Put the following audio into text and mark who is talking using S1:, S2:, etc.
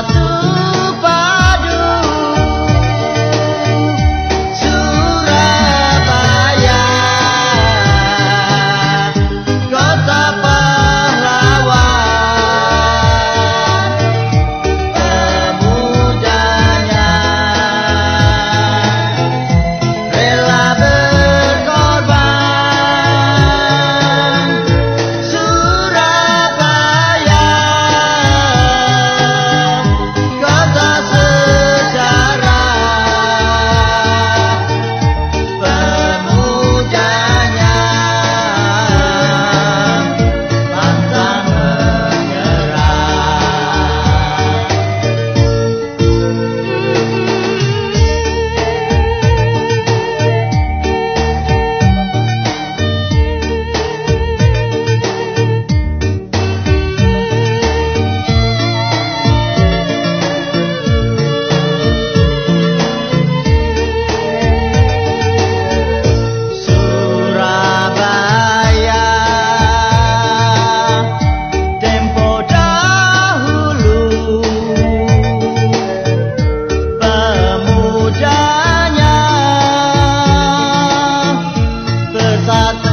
S1: I'll do. plata.